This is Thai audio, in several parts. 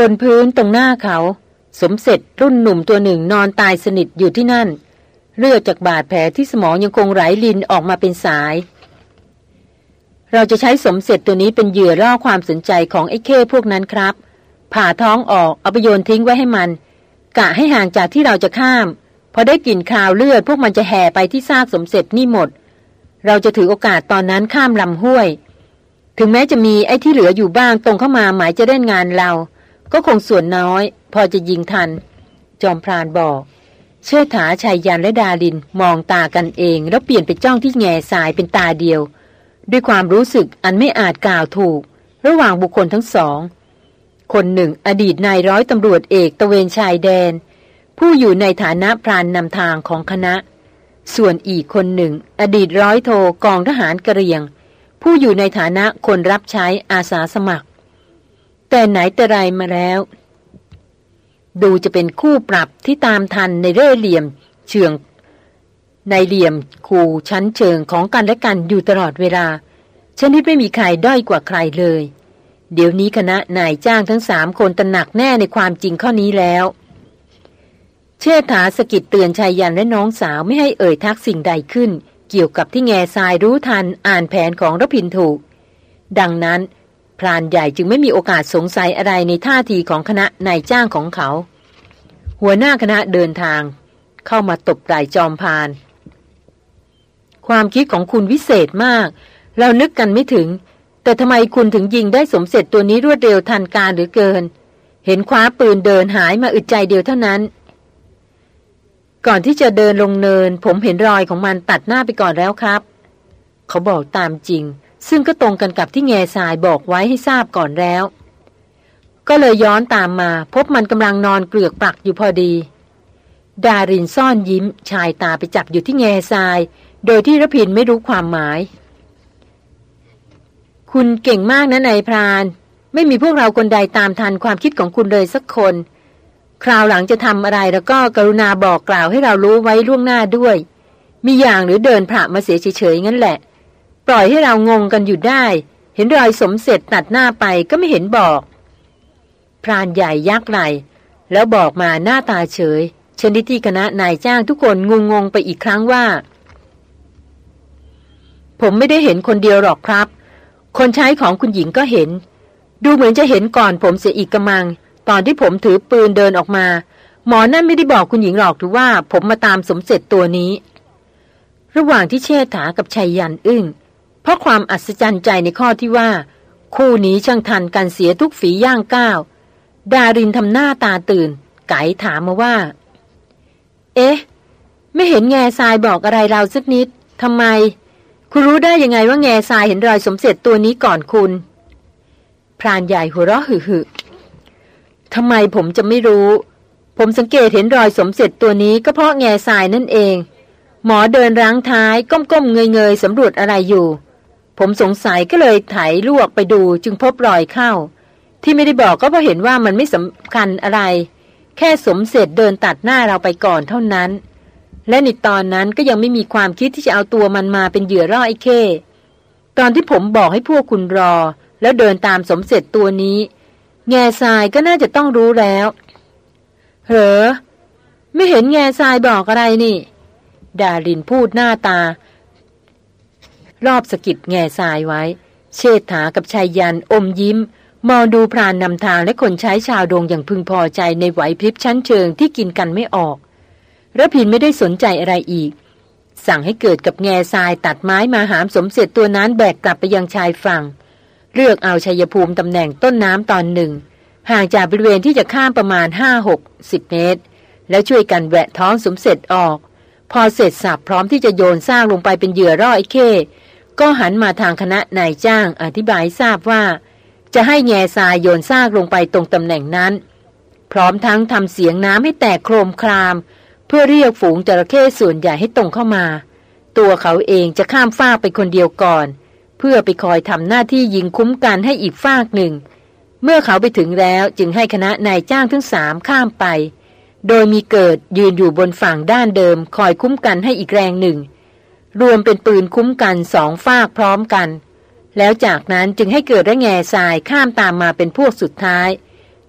บนพื้นตรงหน้าเขา สมเสร็จรุ่นหนุ่มตัวหนึ่งนอนตายสนิทอยู่ที่นั่น เลือดจากบาดแผลที่สมองยังคงไหลลินออกมาเป็นสาย เราจะใช้สมเสร็จตัวนี้เป็นเหยื่อล่อความสนใจของไอ้เข้พวกนั้นครับ ผ่าท้องออกเอาไปโยนทิ้งไว้ให้มัน กะให้ห่างจากที่เราจะข้ามพอได้กลิ่นคาวเลือดพวกมันจะแห่ไปที่ซากสมเสร็จนี่หมด เราจะถือโอกาสตอนนั้นข้ามลำห้วย ถึงแม้จะมีไอ้ที่เหลืออยู่บ้างตรงเข้ามาหมายจะเล่นงานเรา ก็คงส่วนน้อย พอจะยิงทัน จอมพรานบอก เชิดถาชายยันและดาลินมองตากันเอง แล้วเปลี่ยนไปจ้องที่แง่สายเป็นตาเดียว ด้วยความรู้สึกอันไม่อาจกล่าวถูก ระหว่างบุคคลทั้งสอง คนหนึ่งอดีตนายร้อยตำรวจเอกตะเวนชายแดน ผู้อยู่ในฐานะพรานนำทางของคณะ ส่วนอีกคนหนึ่ง อดีตร้อยโทกองทหารกระเรียง ผู้อยู่ในฐานะคนรับใช้อาสาสมัคร แต่ไหนแต่ไรมาแล้ว ดูจะเป็นคู่ปรับที่ตามทันในเร่เหลี่ยม เชืองในเหลี่ยมคู่ชั้นเชิงของกันและกันอยู่ตลอดเวลา ชนิดไม่มีใครด้อยกว่าใครเลย เดี๋ยวนี้คณะนายจ้างทั้งสามคนตระหนักแน่ในความจริงข้อนี้แล้วเชษฐาสกิดเตือนชายยันและน้องสาวไม่ให้เอ่ยทักสิ่งใดขึ้น เกี่ยวกับที่แง่ทรายรู้ทันอ่านแผนของรพินถูก ดังนั้น พรานใหญ่จึงไม่มีโอกาสสงสัยอะไรในท่าทีของคณะนายจ้างของเขา หัวหน้าคณะเดินทาง เข้ามาตบไหล่จอมพาน ความคิดของคุณวิเศษมาก เรานึกกันไม่ถึง แต่ทำไมคุณถึงยิงได้สมเสร็จตัวนี้รวดเร็วทันการหรือเกิน เห็นคว้าปืนเดินหายมาอึดใจเดียวเท่านั้น ก่อนที่จะเดินลงเนิน ผมเห็นรอยของมันตัดหน้าไปก่อนแล้วครับ เขาบอกตามจริง ซึ่งก็ตรงกันกับที่แง่สายบอกไว้ให้ทราบก่อนแล้ว ก็เลยย้อนตามมาพบมันกำลังนอนเกลือกปลักอยู่พอดี ดารินซ่อนยิ้มชายตาไปจับอยู่ที่แง่ทราย โดยที่ระพินไม่รู้ความหมาย คุณเก่งมากนะนายพราน ไม่มีพวกเราคนใดตามทันความคิดของคุณเลยสักคน คราวหลังจะทำอะไรแล้วก็กรุณาบอกกล่าวให้เรารู้ไว้ล่วงหน้าด้วย มีอย่างหรือเดินผ่ามาเสียเฉยๆงั้นแหละ ล่อยให้เรางงกันอยู่ได้ เห็นรอยสมเสร็จตัดหน้าไปก็ไม่เห็นบอก พรานใหญ่ยักไหลแล้วบอกมาหน้าตาเฉยชนิดที่คณะนายจ้างทุกคนงงงไปอีกครั้งว่า ผมไม่ได้เห็นคนเดียวหรอกครับ คนใช้ของคุณหญิงก็เห็น ดูเหมือนจะเห็นก่อนผมเสียอีกกระมัง ตอนที่ผมถือปืนเดินออกมา หมอนั่นไม่ได้บอกคุณหญิงหรอกหรือว่าผมมาตามสมเสร็จตัวนี้ ระหว่างที่เชษฐากับชัยยันอึ้ง เพราะความอัศจรรย์ใจในข้อที่ว่า คู่นี้ช่างทันกันเสียทุกฝีย่างก้าว ดารินทำหน้าตาตื่น ไก่ถามมาว่า เอ๊ะ ไม่เห็นแง่ทรายบอกอะไรเราสักนิดทำไม คุณรู้ได้ยังไงว่าแง่ทรายเห็นรอยสมเสร็จตัวนี้ก่อนคุณ พรานใหญ่หัวเราะหึ่ทำไมผมจะไม่รู้ ผมสังเกตเห็นรอยสมเสร็จตัวนี้ก็เพราะแง่ทรายนั่นเอง หมอเดินร้างท้ายก้มๆเงยๆสำรวจอะไรอยู่ ผมสงสัยก็เลยไถลวกไปดูจึงพบรอยเข้า ที่ไม่ได้บอกก็เพราะเห็นว่ามันไม่สำคัญอะไร แค่สมเสร็จเดินตัดหน้าเราไปก่อนเท่านั้น และในตอนนั้นก็ยังไม่มีความคิดที่จะเอาตัวมันมาเป็นเหยื่อร่อไอ้เคตอนที่ผมบอกให้พวกคุณรอ แล้วเดินตามสมเสร็จตัวนี้ แง่ทรายก็น่าจะต้องรู้แล้วเหรอไม่เห็นแง่ทรายบอกอะไรนี่ ดารินพูดหน้าตา รอบสกิดแง่ทรายไว้ เชษฐากับชายยันอมยิ้ม มองดูพรานนำทางและคนใช้ชาวดงอย่างพึงพอใจในไหวพริบชั้นเชิงที่กินกันไม่ออกระพินไม่ได้สนใจอะไรอีก สั่งให้เกิดกับแง่ทรายตัดไม้มาหามสมเสร็จตัวนั้นแบกกลับไปยังชายฝั่ง เลือกเอาชัยภูมิตำแหน่งต้นน้ำตอนหนึ่ง ห่างจากบริเวณที่จะข้ามประมาณห้าหกสิบเมตร แล้วช่วยกันแวะท้องสมเสร็จออก พอเสร็จสับพร้อมที่จะโยนสร้างลงไปเป็นเหยื่อร่อไอ้เข้ ก็หันมาทางคณะนายจ้างอธิบายทราบว่า จะให้แง่ทรายโยนซากลงไปตรงตำแหน่งนั้น พร้อมทั้งทำเสียงน้ำให้แตกโครมคราม เพื่อเรียกฝูงจระเข้ส่วนใหญ่ให้ตรงเข้ามา ตัวเขาเองจะข้ามฟากไปคนเดียวก่อน เพื่อไปคอยทำหน้าที่ยิงคุ้มกันให้อีกฝากหนึ่ง เมื่อเขาไปถึงแล้วจึงให้คณะนายจ้างทั้งสามข้ามไป โดยมีเกิดยืนอยู่บนฝั่งด้านเดิมคอยคุ้มกันให้อีกแรงหนึ่ง รวมเป็นปืนคุ้มกันสองฝากพร้อมกัน แล้วจากนั้นจึงให้เกิดและแง่ทรายข้ามตามมาเป็นพวกสุดท้าย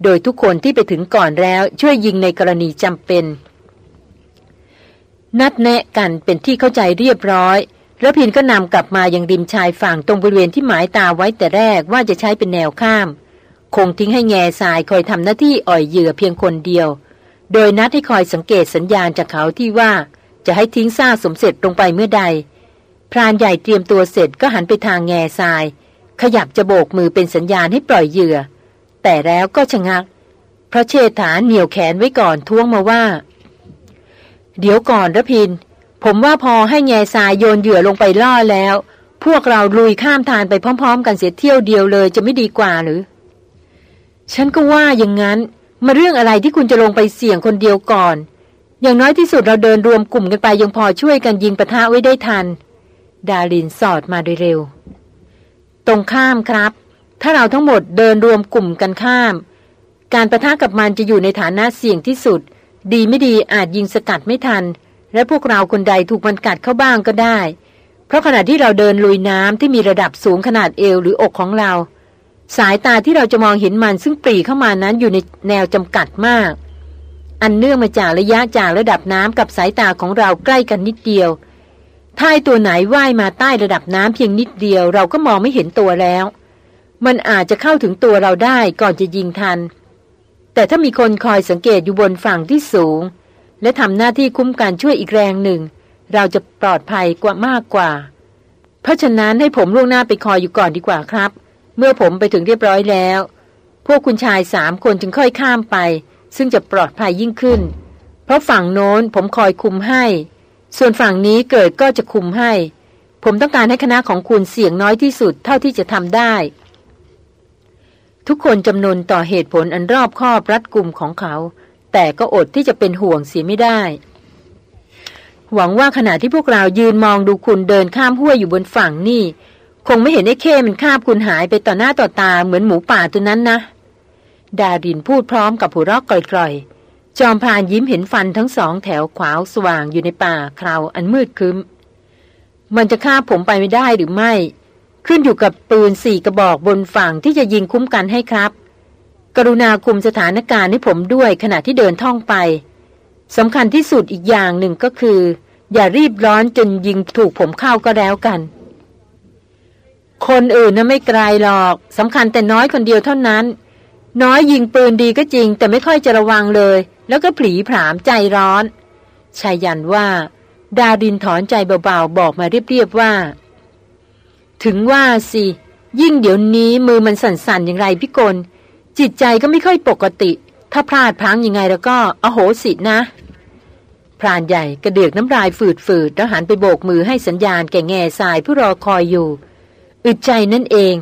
โดยทุกคนที่ไปถึงก่อนแล้วช่วยยิงในกรณีจำเป็น นัดแนะกันเป็นที่เข้าใจเรียบร้อยแล้วพินก็นำกลับมายังริมชายฝั่งตรงบริเวณที่หมายตาไว้แต่แรกว่าจะใช้เป็นแนวข้าม คงทิ้งให้แง่ทรายคอยทำหน้าที่อ่อยเหยื่อเพียงคนเดียว โดยนัดให้คอยสังเกตสัญญาณจากเขาที่ว่า จะให้ทิ้งซาสมเสร็จลงไปเมื่อใด พรานใหญ่เตรียมตัวเสร็จก็หันไปทางแง่ทราย ขยับจะโบกมือเป็นสัญญาณให้ปล่อยเหยื่อ แต่แล้วก็ชะงัก พระเชษฐาเหนียวแขนไว้ก่อนท้วงมาว่า เดี๋ยวก่อนระพิน ผมว่าพอให้แง่ทรายโยนเหยื่อลงไปล่อแล้ว พวกเราลุยข้ามทานไปพร้อม ๆ กันเสียเที่ยวเดียวเลยจะไม่ดีกว่าหรือ ฉันก็ว่าอย่างนั้น มาเรื่องอะไรที่คุณจะลงไปเสี่ยงคนเดียวก่อน อย่างน้อยที่สุดเราเดินรวมกลุ่มกันไปยังพอช่วยกันยิงปะทะไว้ได้ทัน ดารินสอดมาโดยเร็ว ตรงข้ามครับ ถ้าเราทั้งหมดเดินรวมกลุ่มกันข้าม การประทะกับมันจะอยู่ในฐานะเสี่ยงที่สุด ดีไม่ดีอาจยิงสกัดไม่ทัน และพวกเราคนใดถูกมันกัดเข้าบ้างก็ได้ เพราะขณะที่เราเดินลุยน้ำที่มีระดับสูงขนาดเอวหรืออกของเรา สายตาที่เราจะมองเห็นมันซึ่งปรีเข้ามานั้นอยู่ในแนวจำกัดมาก อันเนื่องมาจากระยะจากระดับน้ำกับสายตาของเราใกล้กันนิดเดียวถ้าตัวไหนว่ายมาใต้ระดับน้ำเพียงนิดเดียวเราก็มองไม่เห็นตัวแล้ว มันอาจจะเข้าถึงตัวเราได้ก่อนจะยิงทัน แต่ถ้ามีคนคอยสังเกตอยู่บนฝั่งที่สูง และทำหน้าที่คุ้มกันช่วยอีกแรงหนึ่ง เราจะปลอดภัยกว่ามากกว่า เพราะฉะนั้นให้ผมล่วงหน้าไปคอยอยู่ก่อนดีกว่าครับ เมื่อผมไปถึงเรียบร้อยแล้ว พวกคุณชายสามคนจึงค่อยข้ามไป ซึ่งจะปลอดภัยยิ่งขึ้น เพราะฝั่งโน้นผมคอยคุมให้ ส่วนฝั่งนี้เกิดก็จะคุมให้ ผมต้องการให้คณะของคุณเสี่ยงน้อยที่สุดเท่าที่จะทำได้ ทุกคนจำนวนต่อเหตุผลอันรอบคอบรัดกลุ่มของเขา แต่ก็อดที่จะเป็นห่วงเสียไม่ได้ หวังว่าขณะที่พวกเรายืนมองดูคุณเดินข้ามห้วยอยู่บนฝั่งนี่ คงไม่เห็นไอ้เข้มันคาบคุณหายไปต่อหน้าต่อตาเหมือนหมูป่าตัวนั้นนะ ดารินพูดพร้อมกับหัวรอกกร่อยๆ จอมพานยิ้มเห็นฟันทั้งสองแถวขวาวสว่างอยู่ในป่าคราวอันมืดคึ้ม มันจะฆ่าผมไปไม่ได้หรือไม่ ขึ้นอยู่กับปืนสี่กระบอกบนฝั่งที่จะยิงคุ้มกันให้ครับ กรุณาคุมสถานการณ์ให้ผมด้วยขณะที่เดินท่องไปสำคัญที่สุดอีกอย่างหนึ่งก็คือ อย่ารีบร้อนจนยิงถูกผมเข้าก็แล้วกัน คนอื่นน่ะไม่ไกลหรอกสำคัญแต่น้อยคนเดียวเท่านั้น น้อยยิงปืนดีก็จริง แต่ไม่ค่อยจะระวังเลย แล้วก็ผลีผามใจร้อนชายันว่า ดาดินถอนใจเบาๆ บอกมาเรียบๆว่า ถึงว่าสิ ยิ่งเดี๋ยวนี้มือมันสั่นๆอย่างไรพี่กลจิตใจก็ไม่ค่อยปกติ ถ้าพลาดพลั้งยังไงแล้วก็อโหสินะ พรานใหญ่กระเดือกน้ำลายฝืดๆแล้วหันไปโบกมือให้สัญญาณแก่แง่ทรายผู้รอคอยอยู่ อึดใจนั่นเอง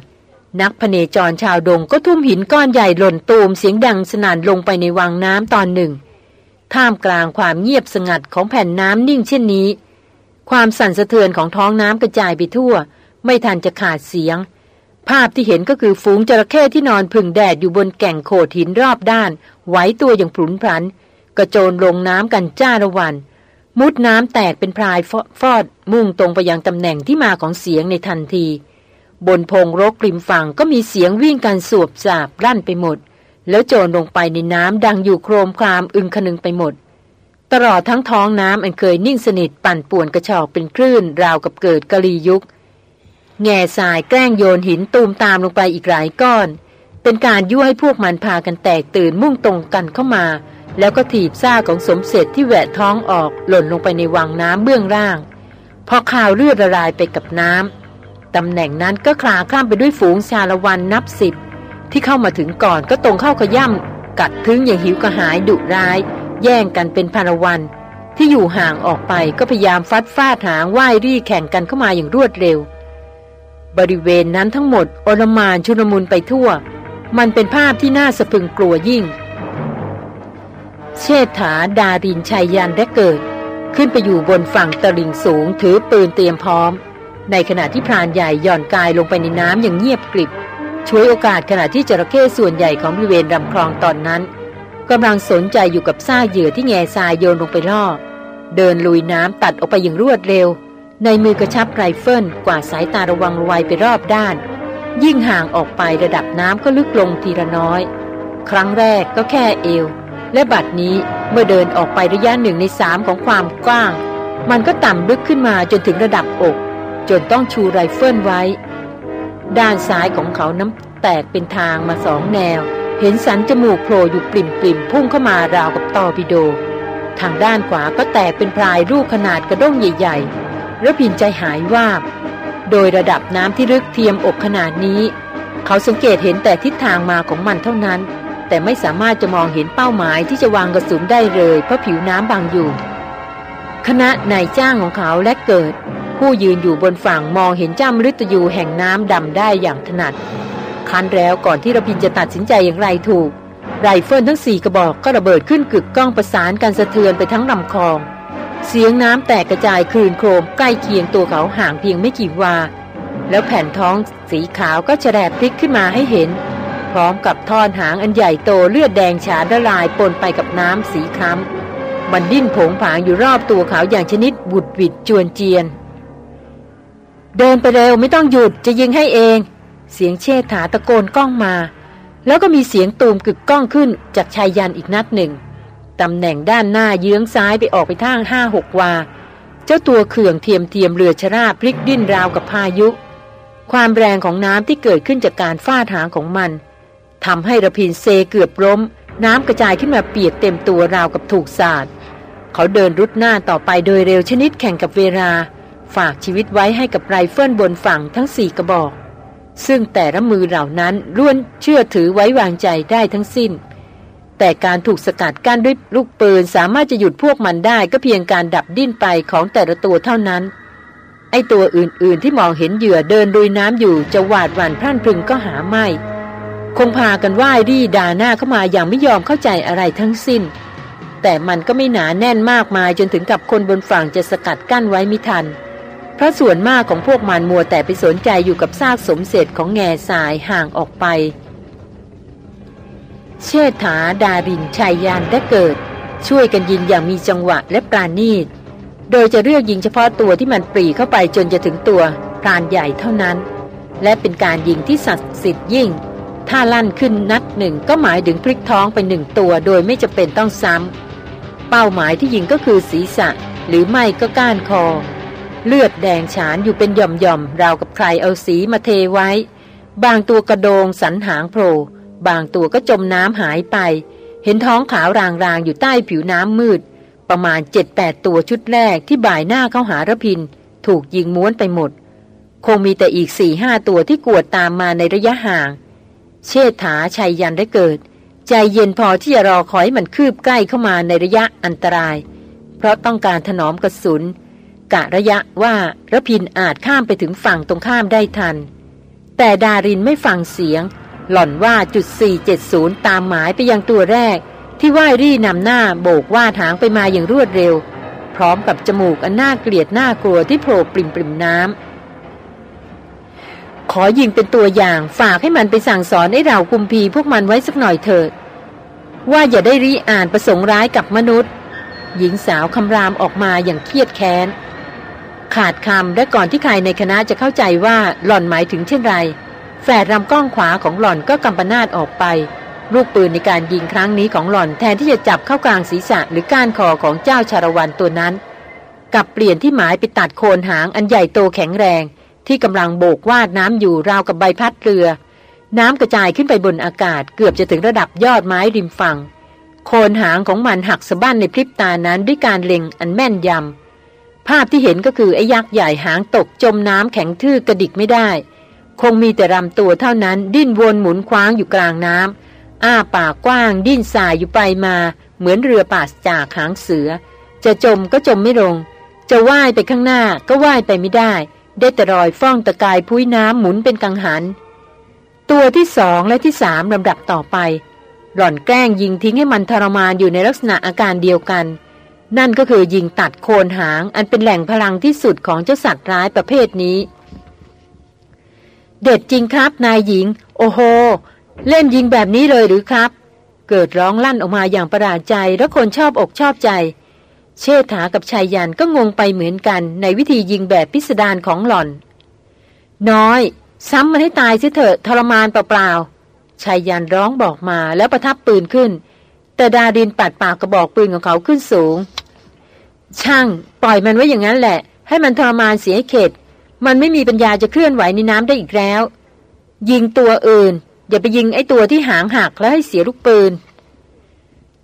นักพเนจรชาวดงก็ทุ่มหินก้อนใหญ่หล่นตูมเสียงดังสนั่นลงไปในวังน้ำตอนหนึ่ง ท่ามกลางความเงียบสงัดของแผ่นน้ำนิ่งเช่นนี้ ความสั่นสะเทือนของท้องน้ำกระจายไปทั่ว ไม่ทันจะขาดเสียง ภาพที่เห็นก็คือฝูงจระเข้ที่นอนพึ่งแดดอยู่บนแก่งโขดหินรอบด้าน ไหวตัวอย่างผุนพลัน กระโจนลงน้ำกันจ้าระวัน มุดน้ำแตกเป็นพรายฟอดมุ่งตรงไปยังตำแหน่งที่มาของเสียงในทันที บนพงรกริมฝั่งก็มีเสียงวิ่งกันสวบสาบลั่นไปหมด แล้วโจรลงไปในน้ำดังอยู่โครมครามอึงคนึงไปหมด ตลอดทั้งท้องน้ำอันเคยนิ่งสนิทปั่นป่วนกระชอกเป็นคลื่นราวกับเกิดกะลียุค แง่สายแกล้งโยนหินตูมตามลงไปอีกหลายก้อน เป็นการยั่วให้พวกมันพากันแตกตื่นมุ่งตรงกันเข้ามา แล้วก็ถีบซ่าของสมเสร็จที่แหวะท้องออกหล่นลงไปในวังน้ำเบื้องล่าง พอข่าวเลือดละลายไปกับน้ำ ตำแหน่งนั้นก็คลาข้ามไปด้วยฝูงชาละวันนับสิบที่เข้ามาถึงก่อนก็ตรงเข้าขย่ำกัดทึงอย่างหิวกระหายดุร้าย แย่งกันเป็นพารวัน ที่อยู่ห่างออกไปก็พยายามฟัดฟาดหางว่ายรี่แข่งกันเข้ามาอย่างรวดเร็ว บริเวณนั้นทั้งหมดโอลมานชุลมุนไปทั่ว มันเป็นภาพที่น่าสะพึงกลัวยิ่ง เชษฐาดารินชัยยันได้เกิด ขึ้นไปอยู่บนฝั่งตะลิงสูงถือปืนเตรียมพร้อม ในขณะที่พรานใหญ่หย่อนกายลงไปในน้ำอย่างเงียบกริบช่วยโอกาสขณะที่จระเข้ส่วนใหญ่ของบริเวณลำคลองตอนนั้นกำลังสนใจอยู่กับซากเหยื่อที่แง่ทรายโยนลงไปล่อ เดินลุยน้ำตัดออกไปอย่างรวดเร็ว ในมือกระชับไรเฟิลกวาดสายตาระวังระไวไปรอบด้าน ยิ่งห่างออกไประดับน้ำก็ลึกลงทีละน้อย ครั้งแรกก็แค่เอว และบัดนี้เมื่อเดินออกไประยะหนึ่งในสามของความกว้าง มันก็ต่ำลึกขึ้นมาจนถึงระดับอก จนต้องชูไรเฟิลไว้ ด้านซ้ายของเขาน้ำแตกเป็นทางมาสองแนว เห็นสันจมูกโผล่อยู่ปริ่มๆพุ่งเข้ามาราวกับตอร์ปิโด ทางด้านขวาก็แตกเป็นพรายรูปขนาดกระด้งใหญ่ๆระพินใจหายว่าบ โดยระดับน้ำที่ลึกเทียมอกขนาดนี้ เขาสังเกตเห็นแต่ทิศทางมาของมันเท่านั้น แต่ไม่สามารถจะมองเห็นเป้าหมายที่จะวางกระสุนได้เลยเพราะผิวน้ำบังอยู่คณะนายจ้างของเขาและเกิด ผู้ยืนอยู่บนฝั่งมองเห็นจ้ามฤตยูแห่งน้ำดำได้อย่างถนัดคันแล้วก่อนที่ระพินจะตัดสินใจอย่างไรถูก ไรเฟิลทั้งสี่กระบอกก็ระเบิดขึ้นกึกก้องประสานกันสะเทือนไปทั้งลำคลอง เสียงน้ำแตกกระจายคลื่นโครมใกล้เคียงตัวเขาห่างเพียงไม่กี่วา แล้วแผ่นท้องสีขาวก็แฉลบพลิกขึ้นมาให้เห็น พร้อมกับท่อนหางอันใหญ่โตเลือดแดงฉานละลายปนไปกับน้ำสีคล้ำมันดิ้นโผงผางอยู่รอบตัวเขาอย่างชนิดหวุดหวิดจวนเจียน เดินไปเร็วไม่ต้องหยุดจะยิงให้เอง เสียงเชษฐาตะโกนก้องมา แล้วก็มีเสียงตูมกึกก้องขึ้นจากชายยันอีกนัดหนึ่งตำแหน่งด้านหน้าเยื้องซ้ายไปออกไปทางห้าหกวา เจ้าตัวเขื่องเทียมเทียมเรือชราพลิกดิ้นราวกับพายุ ความแรงของน้ำที่เกิดขึ้นจากการฟาดหางของมันทำให้ระพินเซเกือบล้ม น้ำกระจายขึ้นมาเปียกเต็มตัวราวกับถูกสาดเขาเดินรุดหน้าต่อไปโดยเร็วชนิดแข่งกับเวลา ฝากชีวิตไว้ให้กับไรเฟิลบนฝั่งทั้งสี่กระบอก ซึ่งแต่ละมือเหล่านั้นล้วนเชื่อถือไว้วางใจได้ทั้งสิ้น แต่การถูกสกัดกั้นด้วยลูกปืนสามารถจะหยุดพวกมันได้ก็เพียงการดับดิ้นไปของแต่ละตัวเท่านั้น ไอตัวอื่นๆที่มองเห็นเหยื่อเดินดุยน้ำอยู่จะหวาดหวั่นพรั่นพรึงก็หาไม่ คงพากันว่ายรีด่าหน้าเข้ามาอย่างไม่ยอมเข้าใจอะไรทั้งสิ้นแต่มันก็ไม่หนาแน่นมากมายจนถึงกับคนบนฝั่งจะสกัดกั้นไว้ไม่ทัน เพราะส่วนมากของพวกมันมัวแต่ไปสนใจอยู่กับซากสมเสร็จของแง่สายห่างออกไป เชษฐาดารินชัยยานและเกิด ช่วยกันยิงอย่างมีจังหวะและปราณีต โดยจะเลือกยิงเฉพาะตัวที่มันปรีเข้าไปจนจะถึงตัวพรานใหญ่เท่านั้น และเป็นการยิงที่ศักดิ์สิทธิ์ยิ่ง ถ้าลั่นขึ้นนัดหนึ่งก็หมายถึงพลิกท้องไปหนึ่งตัว โดยไม่จะเป็นต้องซ้ำเป้าหมายที่ยิงก็คือศีรษะ หรือไม่ก็ก้านคอ เลือดแดงฉานอยู่เป็นหย่อมๆราวกับใครเอาสีมาเทไว้ บางตัวกระโดงสันหางโผล่บางตัวก็จมน้ำหายไป เห็นท้องขาวรางๆอยู่ใต้ผิวน้ำมืด ประมาณเจ็ดแปดตัวชุดแรกที่บ่ายหน้าเข้าหาระพิน ถูกยิงม้วนไปหมด คงมีแต่อีกสี่ห้าตัวที่กวดตามมาในระยะห่าง เชษฐาชัยยันได้เกิด ใจเย็นพอที่จะรอคอยมันคืบใกล้เข้ามาในระยะอันตราย เพราะต้องการถนอมกระสุน กะระยะว่าระพินอาจข้ามไปถึงฝั่งตรงข้ามได้ทัน แต่ดารินไม่ฟังเสียง หล่อนว่าจุด 470 ตามหมายไปยังตัวแรก ที่ว่ายรี่นำหน้าโบกว่าทางไปมาอย่างรวดเร็ว พร้อมกับจมูกอันน่าเกลียดน่ากลัวที่โผล่ปริมปริมน้ำขอยิงเป็นตัวอย่างฝากให้มันไปสั่งสอนให้เราคุมพีพวกมันไว้สักหน่อยเถิดว่าอย่าได้รีอ่านประสงค์ร้ายกับมนุษย์ หญิงสาวคำรามออกมาอย่างเครียดแค้น ขาดคำและก่อนที่ใครในคณะจะเข้าใจว่าหล่อนหมายถึงเช่นไร แฝดลำกล้องขวาของหล่อนก็กำปนาดออกไป ลูกปืนในการยิงครั้งนี้ของหล่อนแทนที่จะจับเข้ากลางศีรษะหรือก้านคอของเจ้าชาละวันตัวนั้นกลับเปลี่ยนที่หมายไปตัดโคนหางอันใหญ่โตแข็งแรง ที่กำลังโบกวาดน้ำอยู่ราวกับใบพัดเรือ น้ำกระจายขึ้นไปบนอากาศเกือบจะถึงระดับยอดไม้ริมฝั่งโคนหางของมันหักสะบั้นในพริบตานั้นด้วยการเล็งอันแม่นยำ ภาพที่เห็นก็คือไอ้ยักษ์ใหญ่หางตกจมน้ำแข็งทื่อกระดิกไม่ได้ คงมีแต่ลำตัวเท่านั้นดิ้นวนหมุนคว้างอยู่กลางน้ำอ้าปากกว้างดิ้นสายอยู่ไปมา เหมือนเรือป่าจากหางเสือ จะจมก็จมไม่ลง จะว่ายไปข้างหน้าก็ว่ายไปไม่ได้ ได้แต่รอยฟ้องตะกายพุ้ยน้ำหมุนเป็นกังหัน ตัวที่สองและที่สามลำดับต่อไป หล่อนแกล้งยิงทิ้งให้มันทรมานอยู่ในลักษณะอาการเดียวกัน นั่นก็คือยิงตัดโคนหางอันเป็นแหล่งพลังที่สุดของเจ้าสัตว์ร้ายประเภทนี้ เด็ดจริงครับนายหญิง โอ้โห เล่นยิงแบบนี้เลยหรือครับ เกิดร้องลั่นออกมาอย่างประหลาดใจและคนชอบอกชอบใจ เชษฐากับชายยันก็งงไปเหมือนกัน ในวิธียิงแบบพิสดารของหล่อน น้อย ซ้ำมันให้ตายสียเถอะทรมานเปล่าๆชายยันร้องบอกมาแล้วประทับปืนขึ้นแต่ดาดินปัดปากกระบอกปืนของเขาขึ้นสูง ช่าง ปล่อยมันไว้อย่างนั้นแหละ ให้มันทรมานเสียเข็ดมันไม่มีปัญญาจะเคลื่อนไหวในน้ำได้อีกแล้ว ยิงตัวอื่น อย่าไปยิงไอ้ตัวที่หางหักแล้วให้เสียลูกปืน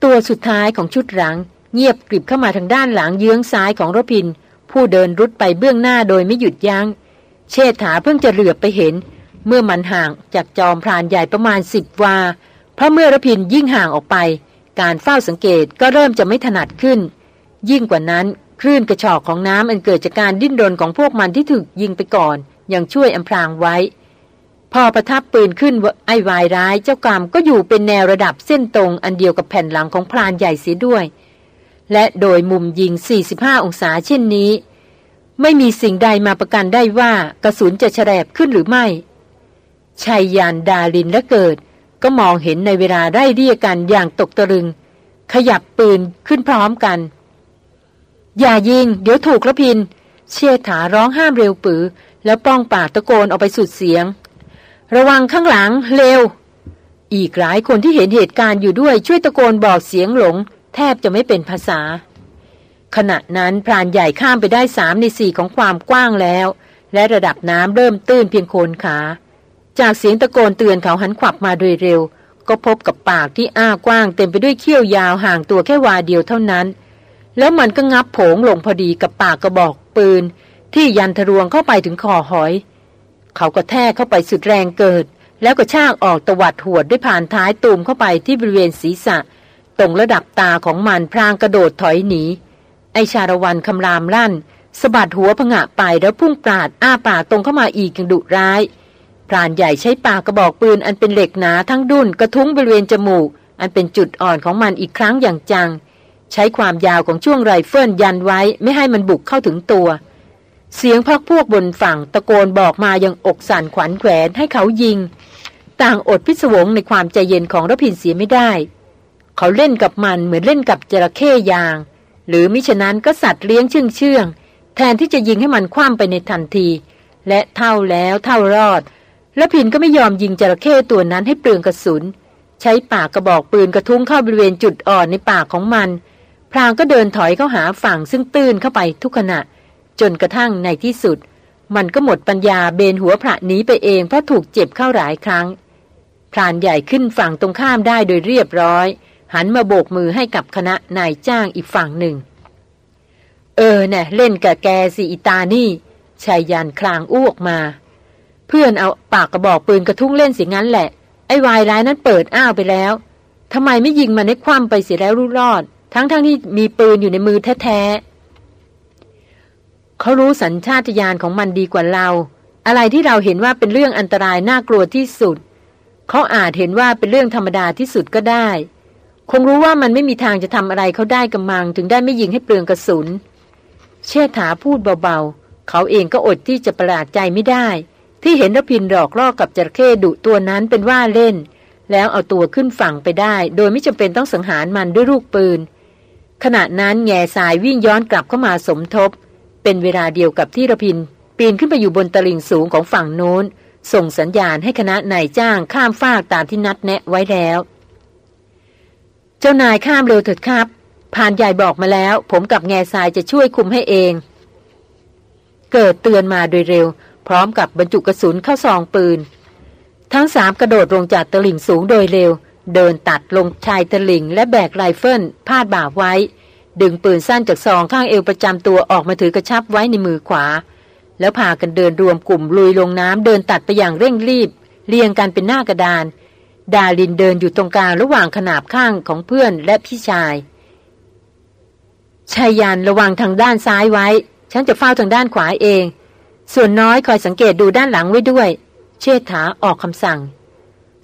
ตัวสุดท้ายของชุดหลัง เงียบกริบเข้ามาทางด้านหลังเยื้องซ้ายของรพิน ผู้เดินรุดไปเบื้องหน้าโดยไม่หยุดยัง้ง เชษฐาเพิ่งจะเหลือบไปเห็น เมื่อมันห่างจากจอมพรานใหญ่ประมาณสิบวา เพราะเมื่อรพินยิ่งห่างออกไป การเฝ้าสังเกตก็เริ่มจะไม่ถนัดขึ้น ยิ่งกว่านั้นคลื่นกระชอกของน้ำอันเกิดจากการดิ้นรนของพวกมันที่ถูกยิงไปก่อน ยังช่วยอำพรางไว้ พอประทับปืนขึ้นไอ้วายร้ายเจ้ากรรมก็อยู่เป็นแนวระดับเส้นตรงอันเดียวกับแผ่นหลังของพรานใหญ่เสียด้วย และโดยมุมยิง 45 องศาเช่นนี้ ไม่มีสิ่งใดมาประกันได้ว่ากระสุนจะแฉลบขึ้นหรือไม่ชัยยานดาลินและเกิด ก็มองเห็นในเวลาได้เรียกกันอย่างตกตะลึง ขยับปืนขึ้นพร้อมกัน อย่ายิง เดี๋ยวถูกละพิน เชี่ยถาร้องห้ามเร็วปือ แล้วป้องปากตะโกนออกไปสุดเสียง ระวังข้างหลังเร็ว อีกหลายคนที่เห็นเหตุการณ์อยู่ด้วยช่วยตะโกนบอกเสียงหลง แทบจะไม่เป็นภาษา ขณะนั้นพรานใหญ่ข้ามไปได้สามในสี่ของความกว้างแล้ว และระดับน้ำเริ่มตื้นเพียงโคนขา จากเสียงตะโกนเตือนเขาหันขวับมาโดยเร็ว ก็พบกับปากที่อ้ากว้างเต็มไปด้วยเขี้ยวยาวห่างตัวแค่วาเดียวเท่านั้น แล้วมันก็งับโผงลงพอดีกับปากกระบอกปืน ที่ยันทรวงเข้าไปถึงคอหอย เขาก็แทกเข้าไปสุดแรงเกิด แล้วก็ชากออกตวัดหวดด้วยผ่านท้ายตูมเข้าไปที่บริเวณศีรษะ ตรงระดับตาของมันพรางกระโดดถอยหนี ไอชาละวันคำรามลั่นสะบัดหัวผงะไปแล้วพุ่งปราดอ้าปากตรงเข้ามาอีกอย่างดุร้ายพรานใหญ่ใช้ปากกระบอกปืนอันเป็นเหล็กหนาทั้งดุนกระทุ้งบริเวณจมูก อันเป็นจุดอ่อนของมันอีกครั้งอย่างจัง ใช้ความยาวของช่วงไรเฟิลยันไว้ไม่ให้มันบุกเข้าถึงตัว เสียงพักพวกบนฝั่งตะโกนบอกมายังอกสั่นขวัญแขวนให้เขายิง ต่างอดพิศวงในความใจเย็นของรพินเสียไม่ได้ เขาเล่นกับมันเหมือนเล่นกับจระเข้ยาง หรือมิฉะนั้นก็สัตว์เลี้ยงเชื่องเชื่องแทนที่จะยิงให้มันคว่ำไปในทันที และเท่าแล้วเท่ารอดแล้วพินก็ไม่ยอมยิงจระเข้ตัวนั้นให้เปลืองกระสุน ใช้ปากกระบอกปืนกระทุ้งเข้าบริเวณจุดอ่อนในปากของมัน พรางก็เดินถอยเข้าหาฝั่งซึ่งตื้นเข้าไปทุกขณะ จนกระทั่งในที่สุด มันก็หมดปัญญาเบนหัวพระหนีไปเองเพราะถูกเจ็บเข้าหลายครั้ง พรานใหญ่ขึ้นฝั่งตรงข้ามได้โดยเรียบร้อย หันมาโบกมือให้กับคณะนายจ้างอีกฝั่งหนึ่ง เออเนะ่ยเล่นกับแกสิอิตานี่ชายยันคลางอ้วกมา เพื่อนเอาปากกระบอกปืนกระทุ้งเล่นสิงั้นแหละไอ้วายร้ายนั้นเปิดอ้าวไปแล้วทำไมไม่ยิงมันให้คว่ำไปเสียแล้วรู้รอด ทั้งๆทที่มีปืนอยู่ในมือแท้ๆเขารู้สัญชาตญาณของมันดีกว่าเรา อะไรที่เราเห็นว่าเป็นเรื่องอันตรายน่ากลัวที่สุด เขาอาจเห็นว่าเป็นเรื่องธรรมดาที่สุดก็ได้ คงรู้ว่ามันไม่มีทางจะทำอะไรเขาได้กำมัง ถึงได้ไม่ยิงให้เปลืองกระสุน เชษฐาพูดเบาๆ เขาเองก็อดที่จะประหลาดใจไม่ได้ ที่เห็นรพินหลอกล่อกับจระเข้ดุตัวนั้นเป็นว่าเล่นแล้วเอาตัวขึ้นฝั่งไปได้ โดยไม่จำเป็นต้องสังหารมันด้วยลูกปืน ขณะนั้นแง่สายวิ่งย้อนกลับเข้ามาสมทบ เป็นเวลาเดียวกับที่ระพิน ปีนขึ้นไปอยู่บนตลิ่งสูงของฝั่งโน้น ส่งสัญญาณให้คณะนายจ้างข้ามฟากตามที่นัดแนะไว้แล้ว เจ้านายข้ามเร็วเถิดครับพรานใหญ่บอกมาแล้ว ผมกับแงซายจะช่วยคุมให้เอง เกิดเตือนมาโดยเร็ว พร้อมกับบรรจุกระสุนเข้าซองปืน ทั้งสามกระโดดลงจากตลิ่งสูงโดยเร็ว เดินตัดลงชายตลิ่งและแบกไรเฟิลพาดบ่าไว้ ดึงปืนสั้นจากซองข้างเอวประจำตัวออกมาถือกระชับไว้ในมือขวา แล้วพากันเดินรวมกลุ่มลุยลงน้ำเดินตัดไปอย่างเร่งรีบ เรียงกันเป็นหน้ากระดาน ดาลินเดินอยู่ตรงกลางระหว่างขนาบข้างของเพื่อนและพี่ชายชายยันระวังทางด้านซ้ายไว้ ฉันจะเฝ้าทางด้านขวาเอง ส่วนน้อยคอยสังเกตดูด้านหลังไว้ด้วย เชษฐาออกคำสั่ง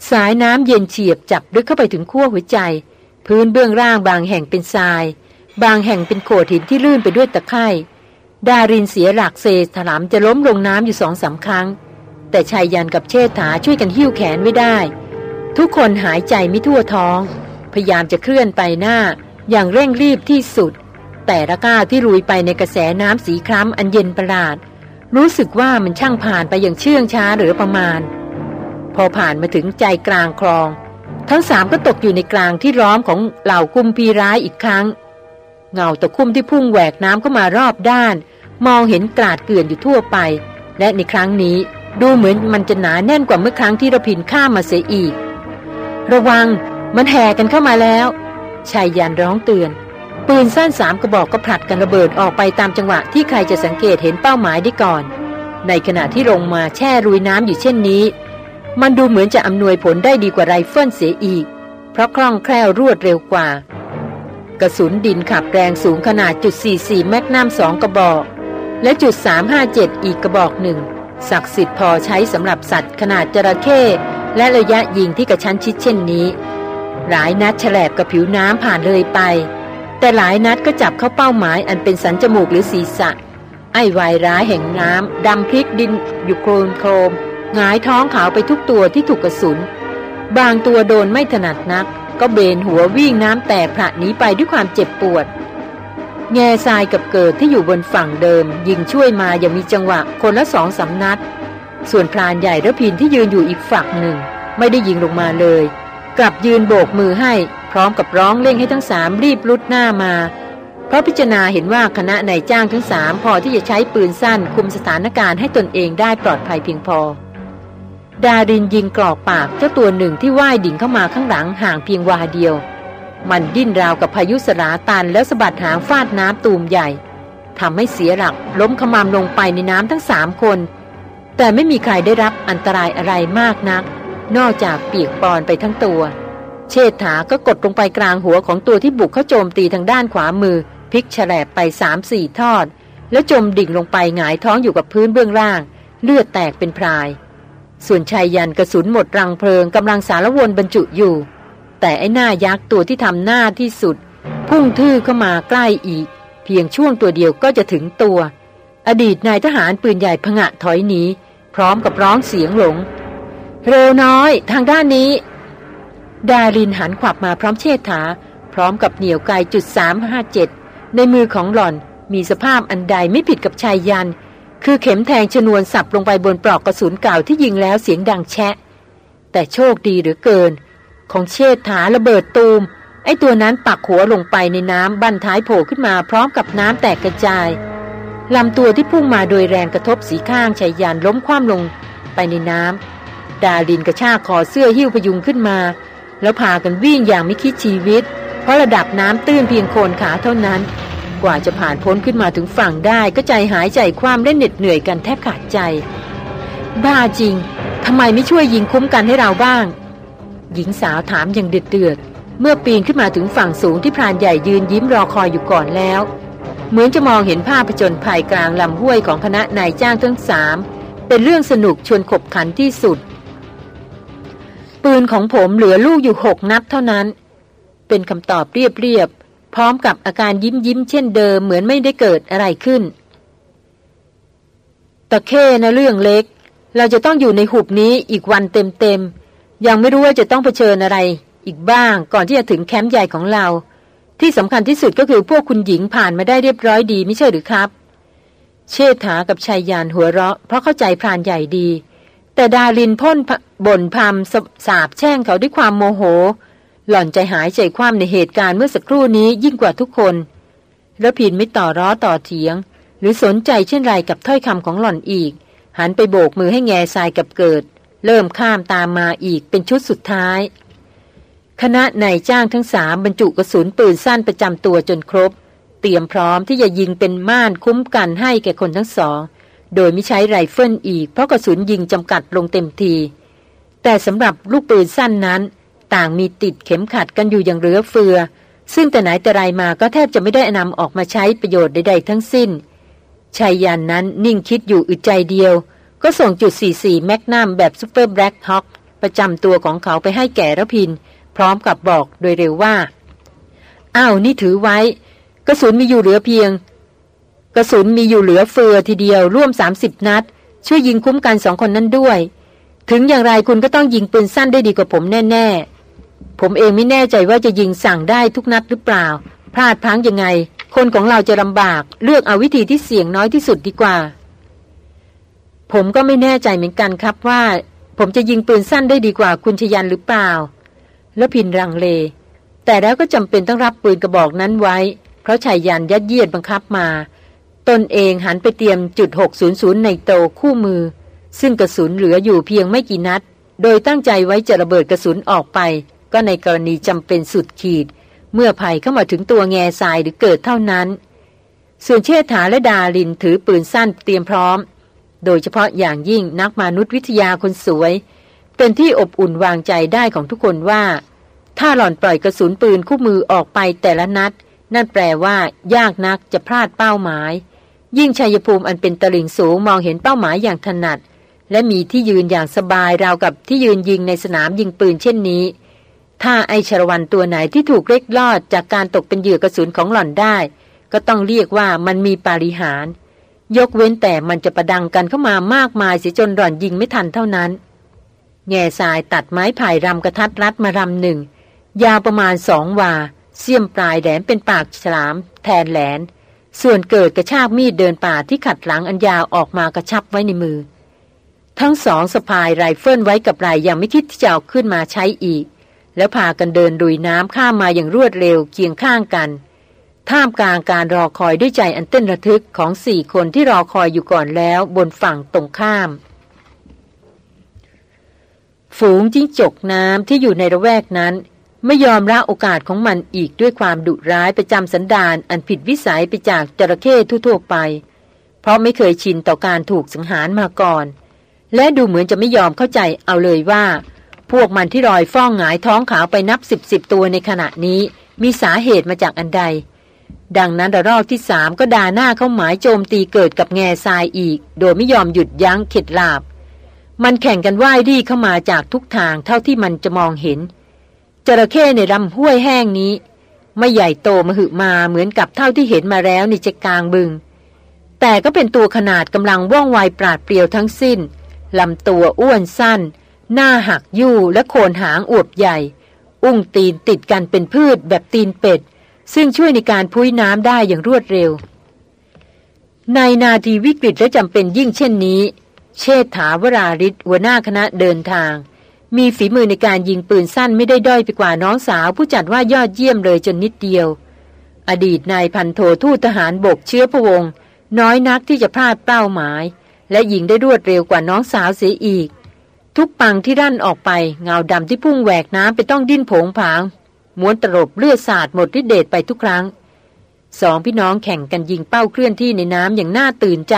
สายน้ำเย็นเฉียบจับลึกเข้าไปถึงขั้วหัวใจ พื้นเบื้องล่างบางแห่งเป็นทราย บางแห่งเป็นโขดหินที่ลื่นไปด้วยตะไคร่ดารินเสียหลักเซถลำจะล้มลงน้ำอยู่สองสาครั้ง แต่ชายยันกับเชษฐาช่วยกันหิ้วแขนไว้ได้ ทุกคนหายใจไม่ทั่วท้อง พยายามจะเคลื่อนไปหน้า อย่างเร่งรีบที่สุด แต่ละก้าวที่ลุยไปในกระแสน้ำสีคล้ำอันเย็นประหลาด รู้สึกว่ามันช่างผ่านไปอย่างเชื่องช้าหรือประมาณ พอผ่านมาถึงใจกลางคลอง ทั้งสามก็ตกอยู่ในกลางที่ร้อมของเหล่ากุมพีร้ายอีกครั้ง เงาตะคุ่มที่พุ่งแหวกน้ำเข้ามารอบด้าน มองเห็นกลาดเกลื่อนอยู่ทั่วไป และในครั้งนี้ดูเหมือนมันจะหนาแน่นกว่าเมื่อครั้งที่รพินทร์ข้ามมาเสียอีก ระวังมันแห่กันเข้ามาแล้วไชยยันต์ร้องเตือน ปืนสั้นสามกระบอกก็ผลัดกันระเบิดออกไปตามจังหวะที่ใครจะสังเกตเห็นเป้าหมายได้ก่อน ในขณะที่ลงมาแช่ลุยน้ำอยู่เช่นนี้ มันดูเหมือนจะอำนวยผลได้ดีกว่าไรเฟิลเสียอีก เพราะคล่องแคล่วรวดเร็วกว่า กระสุนดินขับแรงสูงขนาดจุด44แมกนัมสองกระบอก และจุด357 อีกกระบอกหนึ่งศักดิ์สิทธิ์พอใช้สำหรับสัตว์ขนาดจระเข้และระยะยิงที่กระชั้นชิดเช่นนี้ หลายนัดแฉลบกับผิวน้ำผ่านเลยไป แต่หลายนัดก็จับเข้าเป้าหมายอันเป็นสันจมูกหรือศีรษะ ไอ้วายร้ายแห่งน้ำดำพลิกดินอยู่โครนโครม หงายท้องขาวไปทุกตัวที่ถูกกระสุน บางตัวโดนไม่ถนัดนัก ก็เบนหัววิ่งน้ำแตกพระหนีไปด้วยความเจ็บปวด แง่ทรายกับเกิดที่อยู่บนฝั่งเดิม ยิงช่วยมาอย่างมีจังหวะคนละสองสานัด ส่วนพรานใหญ่ระพินที่ยืนอยู่อีกฝั่งหนึ่ง ไม่ได้ยิงลงมาเลย กลับยืนโบกมือให้พร้อมกับร้องเร่งให้ทั้งสามรีบลุดหน้ามา เพราะพิจารณาเห็นว่าคณะนายจ้างทั้งสามพอที่จะใช้ปืนสั้นคุมสถานการณ์ให้ตนเองได้ปลอดภัยเพียงพอ ดารินยิงกรอกปากเจ้าตัวหนึ่งที่ว่ายดิ่งเข้ามาข้างหลังห่างเพียงวาเดียว มันดิ้นราวกับพายุสลาตันแล้วสะบัดหางฟาดน้ำตูมใหญ่ทำให้เสียหลักล้มขมามลงไปในน้ำทั้งสามคน แต่ไม่มีใครได้รับอันตรายอะไรมากนัก นอกจากเปียกปอนไปทั้งตัว เชษฐาก็กดลงไปกลางหัวของตัวที่บุกเข้าโจมตีทางด้านขวามือพลิกแฉลบไปสามสี่ทอด แล้วจมดิ่งลงไปหงายท้องอยู่กับพื้นเบื้องล่าง เลือดแตกเป็นพราย ส่วนชายยันกระสุนหมดรังเพลิงกำลังสารวนบรรจุอยู่ แต่ไอ้หน้ายักษ์ตัวที่ทำหน้าที่สุด พุ่งทื่อเข้ามาใกล้อีก เพียงช่วงตัวเดียวก็จะถึงตัว อดีตนายทหารปืนใหญ่พงะถอยหนีพร้อมกับร้องเสียงหลง เร็วน้อย ทางด้านนี้ ดารินหันขวับมาพร้อมเชษฐา พร้อมกับเหนี่ยวไกจุดสามห้าเจ็ดในมือของหล่อนมีสภาพอันใดไม่ผิดกับชายยัน คือเข็มแทงชนวนสับลงไปบนปลอกกระสุนเก่าที่ยิงแล้วเสียงดังแชะ แต่โชคดีหรือเกิน ของเชษฐาระเบิดตูม ไอ้ตัวนั้นปักหัวลงไปในน้ำบั้นท้ายโผล่ขึ้นมาพร้อมกับน้ำแตกกระจายลำตัวที่พุ่งมาโดยแรงกระทบสีข้างชายยันล้มคว่ำลงไปในน้ำดาลินกระชากคอเสื้อหิ้วพยุงขึ้นมา แล้วพากันวิ่งอย่างไม่คิดชีวิต เพราะระดับน้ำตื้นเพียงโคนขาเท่านั้น กว่าจะผ่านพ้นขึ้นมาถึงฝั่งได้ ก็ใจหายใจความเล่นเหน็ดเหนื่อยกันแทบขาดใจ บ้าจริงทำไมไม่ช่วยยิงคุ้มกันให้เราบ้าง หญิงสาวถามอย่างเดือดเดือด เมื่อปีนขึ้นมาถึงฝั่งสูงที่พรานใหญ่ยืนยิ้มรอคอยอยู่ก่อนแล้ว เหมือนจะมองเห็นภาพผจญภัยกลางลำห้วยของคณะนายจ้างทั้งสามเป็นเรื่องสนุกชวนขบขันที่สุด ปืนของผมเหลือลูกอยู่หกนัดเท่านั้น เป็นคำตอบเรียบ พร้อมกับอาการยิ้มยิ้มเช่นเดิมเหมือนไม่ได้เกิดอะไรขึ้น ตะเข้นะเรื่องเล็ก เราจะต้องอยู่ในหุบนี้อีกวันเต็มๆ ยังไม่รู้ว่าจะต้องเผชิญอะไร อีกบ้างก่อนที่จะถึงแคมป์ใหญ่ของเรา ที่สำคัญที่สุดก็คือพวกคุณหญิงผ่านมาได้เรียบร้อยดีไม่ใช่หรือครับ เชษฐากับชายยานหัวเราะ เพราะเข้าใจพรานใหญ่ดี แต่ดารินพ่นบ่นพรำสาบแช่งเขาด้วยความโมโห หล่อนใจหายใจความในเหตุการณ์เมื่อสักครู่นี้ยิ่งกว่าทุกคนระพินไม่ต่อร้อต่อเถียง หรือสนใจเช่นไรกับถ้อยคำของหล่อนอีก หันไปโบกมือให้แง่ทรายกับเกิด เริ่มข้ามตามมาอีกเป็นชุดสุดท้าย คณะนายจ้างทั้งสามบรรจุกระสุนปืนสั้นประจำตัวจนครบ เตรียมพร้อมที่จะยิงเป็นม่านคุ้มกันให้แก่คนทั้งสอง โดยไม่ใช้ไรเฟิลอีกเพราะกระสุนยิงจำกัดลงเต็มที แต่สำหรับลูกปืนสั้นนั้น ต่างมีติดเข็มขัดกันอยู่อย่างเหลือเฟือ ซึ่งแต่ไหนแต่ไรมาก็แทบจะไม่ได้นำออกมาใช้ประโยชน์ใดๆทั้งสิ้นไชยยันต์นั้นนิ่งคิดอยู่อึดใจเดียว ก็ส่งจุด 44 Magnum แบบ Super Blackhawk ประจำตัวของเขาไปให้แก่รพินทร์ พร้อมกับบอกโดยเร็วว่า เอ้านี่ถือไว้ กระสุนมีอยู่เหลือเพียง กระสุนมีอยู่เหลือเฟือทีเดียวร่วม 30 นัด ช่วยยิงคุ้มกันสองคนนั้นด้วย ถึงอย่างไรคุณก็ต้องยิงปืนสั้นได้ดีกว่าผมแน่ๆ ผมเองไม่แน่ใจว่าจะยิงสั่งได้ทุกนัดหรือเปล่า พลาดพลั้งยังไง คนของเราจะลำบาก เลือกเอาวิธีที่เสี่ยงน้อยที่สุดดีกว่า ผมก็ไม่แน่ใจเหมือนกันครับว่า ผมจะยิงปืนสั้นได้ดีกว่าคุณชยันหรือเปล่า แล้วพินรังเล แต่แล้วก็จำเป็นต้องรับปืนกระบอกนั้นไว้ เพราะชายยันยัดเยียดบังคับมา ตนเองหันไปเตรียมจุด600ในโตคู่มือ ซึ่งกระสุนเหลืออยู่เพียงไม่กี่นัด โดยตั้งใจไว้จะระเบิดกระสุนออกไป ก็ในกรณีจำเป็นสุดขีด เมื่อภัยเข้ามาถึงตัวแง่ทรายหรือเกิดเท่านั้น ส่วนเชษฐาและดาลินถือปืนสั้นเตรียมพร้อม โดยเฉพาะอย่างยิ่งนักมนุษยวิทยาคนสวย เป็นที่อบอุ่นวางใจได้ของทุกคนว่า ถ้าหล่อนปล่อยกระสุนปืนคู่มือออกไปแต่ละนัด นั่นแปลว่ายากนักจะพลาดเป้าหมาย ยิ่งชัยภูมิอันเป็นตลิ่งสูงมองเห็นเป้าหมายอย่างถนัดและมีที่ยืนอย่างสบายราวกับที่ยืนยิงในสนามยิงปืนเช่นนี้ ถ้าไอชรวันตัวไหนที่ถูกเล็กลอดจากการตกเป็นเหยื่อกระสุนของหล่อนได้ ก็ต้องเรียกว่ามันมีปาริหาร ยกเว้นแต่มันจะประดังกันเข้ามามากมายเสียจนหล่อนยิงไม่ทันเท่านั้น แง่ทรายตัดไม้ไผ่รำกระทัดรัดมารำหนึ่ง ยาวประมาณสองวา เสียมปลายแหลมเป็นปากฉลาม แทนแหลน ส่วนเกิดกระชากมีดเดินป่าที่ขัดหลังอันยาวออกมากระชับไว้ในมือ ทั้งสองสะพายไรเฟิลไว้กับไรยังไม่คิดที่จะเอาขึ้นมาใช้อีก แล้วพากันเดินดุยน้ำข้ามมาอย่างรวดเร็วเคียงข้างกัน ท่ามกลางการรอคอยด้วยใจอันเต้นระทึกของสี่คนที่รอคอยอยู่ก่อนแล้วบนฝั่งตรงข้าม ฝูงจิ้งจกน้ำที่อยู่ในระแวกนั้น ไม่ยอมละโอกาสของมันอีกด้วยความดุร้ายประจำสันดานอันผิดวิสัยไปจากจระเข้ทั่วๆไป เพราะไม่เคยชินต่อการถูกสังหารมาก่อน และดูเหมือนจะไม่ยอมเข้าใจเอาเลยว่า พวกมันที่รอยฟ้องหงายท้องขาวไปนับสิบสิบตัวในขณะนี้ มีสาเหตุมาจากอันใด ดังนั้นระลอกที่สามก็ด่าหน้าเข้าหมายโจมตีเกิดกับแง่ทรายอีก โดยไม่ยอมหยุดยั้งเข็ดลาบ มันแข่งกันว่ายดีเข้ามาจากทุกทางเท่าที่มันจะมองเห็น จระเข้ในลำห้วยแห้งนี้ ไม่ใหญ่โตมหึมาเหมือนกับเท่าที่เห็นมาแล้วในเจกลางบึง แต่ก็เป็นตัวขนาดกำลังว่องไวปราดเปรียวทั้งสิ้นลำตัวอ้วนสั้น หน้าหักยู่และโคนหางอวบใหญ่ อุ้งตีนติดกันเป็นพืชแบบตีนเป็ด ซึ่งช่วยในการพุ้ยน้ำได้อย่างรวดเร็ว ในนาทีวิกฤตและจำเป็นยิ่งเช่นนี้ เชษฐาวราริศหัวหน้าคณะเดินทาง มีฝีมือในการยิงปืนสั้นไม่ได้ด้อยไปกว่าน้องสาว ผู้จัดว่ายอดเยี่ยมเลยจนนิดเดียว อดีตนายพันโททูตทหารบกเชื้อพระวงศ์น้อยนักที่จะพลาดเป้าหมาย และยิงได้รวดเร็วกว่าน้องสาวเสียอีก ทุกปังที่รั่นออกไปเงาดำที่พุ่งแหวกน้ำไปต้องดิ้นผงผางม้วนตลบเลือดสาดหมดฤทธิเดชไปทุกครั้งสองพี่น้องแข่งกันยิงเป้าเคลื่อนที่ในน้ำอย่างน่าตื่นใจ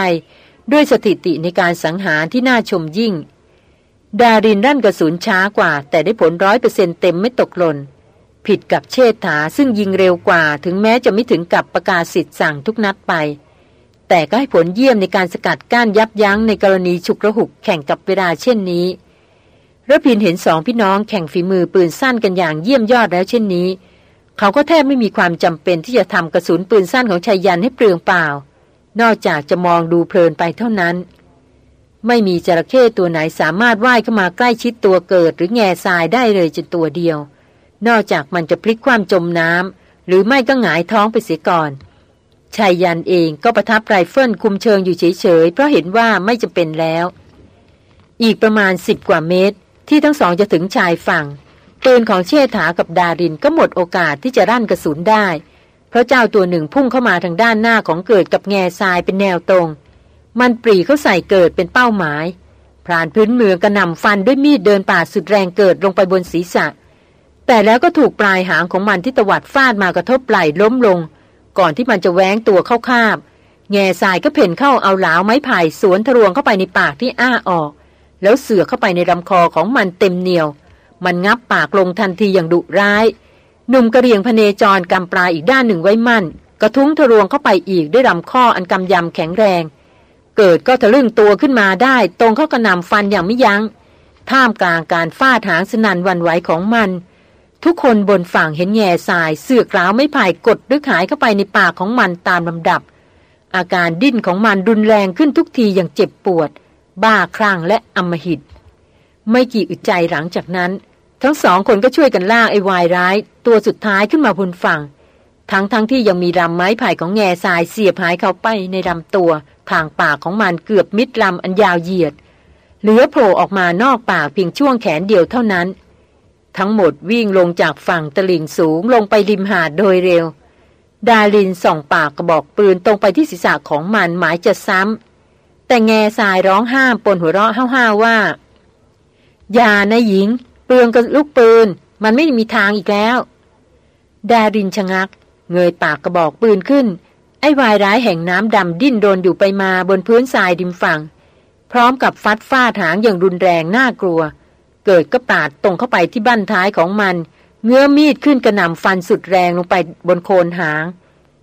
ด้วยสถิติในการสังหารที่น่าชมยิ่ง ดารินรั่นกระสุนช้ากว่า แต่ได้ผลร้อยเปอร์เซ็นเต็มไม่ตกหล่นผิดกับเชษฐาซึ่งยิงเร็วกว่าถึงแม้จะไม่ถึงกับประกาศสิทธิ์สั่งทุกนัดไป แต่ก็ให้ผลเยี่ยมในการสกัดกั้นยับยั้งในกรณีฉุกระหุกแข่งกับเวลาเช่นนี้ระพินเห็นสองพี่น้องแข่งฝีมือปืนสั้นกันอย่างเยี่ยมยอดแล้วเช่นนี้ เขาก็แทบไม่มีความจำเป็นที่จะทำกระสุนปืนสั้นของชายยันให้เปลืองเปล่า นอกจากจะมองดูเพลินไปเท่านั้น ไม่มีจระเข้ตัวไหนสามารถว่ายเข้ามาใกล้ชิดตัวเกิด หรือแง่ทรายได้เลยจนตัวเดียว นอกจากมันจะพลิกความจมน้ำหรือไม่ก็หงายท้องไปเสียก่อน ชายยันเองก็ประทับไรเฟิลคุมเชิงอยู่เฉยๆ เพราะเห็นว่าไม่จำเป็นแล้ว อีกประมาณสิบกว่าเมตร ที่ทั้งสองจะถึงชายฝั่งปืนของเชษฐากับดารินก็หมดโอกาสที่จะรั่นกระสุนได้ เพราะเจ้าตัวหนึ่งพุ่งเข้ามาทางด้านหน้าของเกิดกับแง่ทรายเป็นแนวตรง มันปรีเข้าใส่เกิดเป็นเป้าหมายพรานพื้นเมืองกระหน่ำฟันด้วยมีดเดินป่าสุดแรงเกิดลงไปบนศีรษะ แต่แล้วก็ถูกปลายหางของมันที่ตวัดฟาดมากระทบไหล่ล้มลง ก่อนที่มันจะแหวงตัวเข้าคาบ แง่ทรายก็เพ่นเข้าเอาหลาวไม้ไผ่สวนทะลวงเข้าไปในปากที่อ้าออก แล้วเสือเข้าไปในลำคอของมันเต็มเหนียว มันงับปากลงทันทีอย่างดุร้าย หนุ่มกระเรียงพเนจรกำปลายอีกด้านหนึ่งไว้มั่น กระทุ้งทะลวงเข้าไปอีกด้วยลำข้ออันกำยำแข็งแรง เกิดก็ทะลึ่งตัวขึ้นมาได้ ตรงเข้ากระนำฟันอย่างไม่ยัง้งท่ามกลางการฟาดหางสนันวันไหวของมัน ทุกคนบนฝั่งเห็นแง่สายเสือกล้าวไม่ผ่ายกดลึกหายเข้าไปในปากของมันตามลำดับ อาการดิ้นของมันรุนแรงขึ้นทุกทีอย่างเจ็บปวด บ้าคลั่งและอมหิต ไม่กี่อึดใจหลังจากนั้น ทั้งสองคนก็ช่วยกันลากไอ้วายร้าย ตัวสุดท้ายขึ้นมาบนฝั่ง ทั้งทั้งที่ยังมีลำไม้ไผ่ของแง่ทรายเสียบหายเข้าไปในลำตัวทางปากของมันเกือบมิดลำอันยาวเหยียด เหลือโผล่ออกมานอกปากเพียงช่วงแขนเดียวเท่านั้น ทั้งหมดวิ่งลงจากฝั่งตลิ่งสูงลงไปริมหาดโดยเร็ว ดาลินส่องปากกระบอกปืนตรงไปที่ศีรษะของมันหมายจะซ้ำ แต่แง่สายร้องห้ามปนหัวเราะห้าวๆว่า อย่านะหญิง เปลืองกับลูกปืน มันไม่มีทางอีกแล้ว ดารินชะงัก เงยปากกระบอกปืนขึ้น ไอ้วายร้ายแห่งน้ำดำดิ้นโดนอยู่ไปมาบนพื้นทรายริมฝั่ง พร้อมกับฟัดฟาดหางอย่างรุนแรงน่ากลัว เกิดก็ปาดตรงเข้าไปที่บั้นท้ายของมัน เงื้อมีดขึ้นกระหน่ำฟันสุดแรงลงไปบนโคนหาง